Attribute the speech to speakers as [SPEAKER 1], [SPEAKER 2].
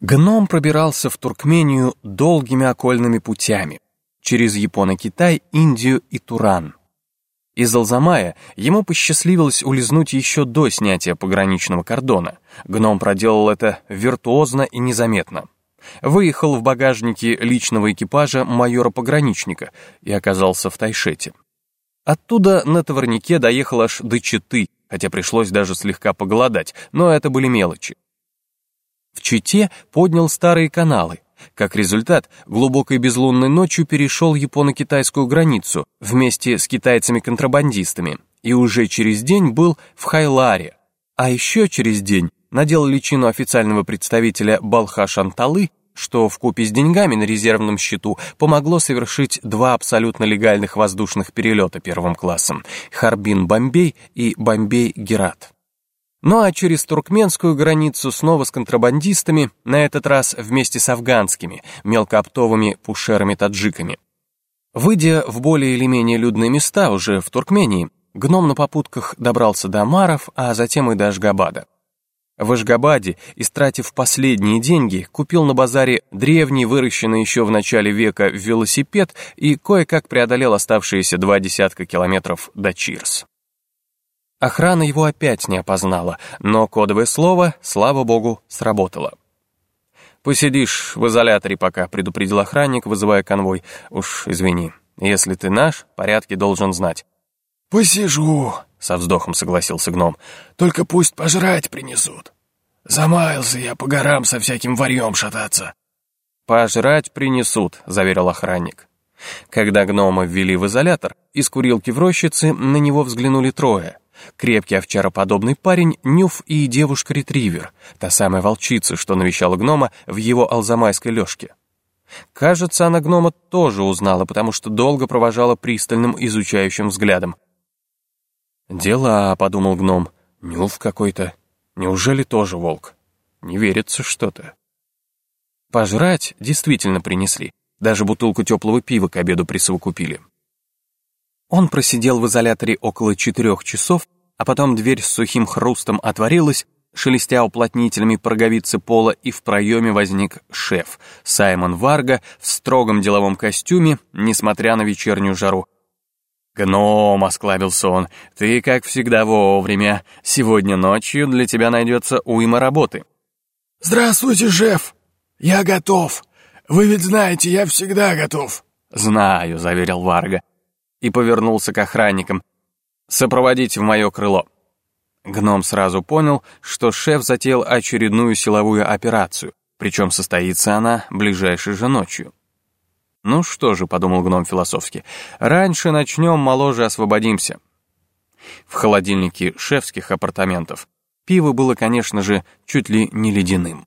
[SPEAKER 1] Гном пробирался в Туркмению долгими окольными путями, через Японо-Китай, Индию и Туран. Из Алзамая ему посчастливилось улизнуть еще до снятия пограничного кордона. Гном проделал это виртуозно и незаметно. Выехал в багажнике личного экипажа майора-пограничника и оказался в Тайшете. Оттуда на товарнике доехал аж до Читы, хотя пришлось даже слегка поголодать, но это были мелочи. В Чите поднял старые каналы. Как результат, глубокой безлунной ночью перешел японо-китайскую границу вместе с китайцами-контрабандистами и уже через день был в Хайларе. А еще через день надел личину официального представителя Балха-Шанталы, что в купе с деньгами на резервном счету помогло совершить два абсолютно легальных воздушных перелета первым классом – Харбин-Бомбей и Бомбей-Герат. Ну а через туркменскую границу снова с контрабандистами, на этот раз вместе с афганскими, мелкооптовыми пушерами-таджиками. Выйдя в более или менее людные места уже в Туркмении, гном на попутках добрался до Маров, а затем и до Ашгабада. В Ашгабаде, истратив последние деньги, купил на базаре древний, выращенный еще в начале века велосипед и кое-как преодолел оставшиеся два десятка километров до Чирс. Охрана его опять не опознала, но кодовое слово, слава богу, сработало. «Посидишь в изоляторе пока», — предупредил охранник, вызывая конвой. «Уж извини, если ты наш, порядки должен знать».
[SPEAKER 2] «Посижу», — со вздохом согласился гном. «Только пусть пожрать принесут. Замаялся я по горам со всяким варьем шататься».
[SPEAKER 1] «Пожрать принесут», — заверил охранник. Когда гнома ввели в изолятор, из курилки в рощице на него взглянули трое. Крепкий овчароподобный парень, Нюф и девушка-ретривер, та самая волчица, что навещала гнома в его алзамайской лёжке. Кажется, она гнома тоже узнала, потому что долго провожала пристальным изучающим взглядом. «Дела», — подумал гном, — «Нюф какой-то. Неужели тоже волк? Не верится что-то». Пожрать действительно принесли. Даже бутылку теплого пива к обеду присовокупили. Он просидел в изоляторе около четырех часов, а потом дверь с сухим хрустом отворилась, шелестя уплотнителями проговицы пола, и в проеме возник шеф, Саймон Варга, в строгом деловом костюме, несмотря на вечернюю жару. «Гном», — осклабился он, — «ты, как всегда, вовремя. Сегодня ночью для тебя найдется уйма работы».
[SPEAKER 2] «Здравствуйте, шеф! Я готов. Вы ведь знаете, я всегда готов».
[SPEAKER 1] «Знаю», — заверил Варга и повернулся к охранникам. «Сопроводите в мое крыло». Гном сразу понял, что шеф затеял очередную силовую операцию, причем состоится она ближайшей же ночью. «Ну что же», — подумал гном философски, — «раньше начнем, моложе освободимся». В холодильнике шефских апартаментов пиво было, конечно же, чуть ли не ледяным.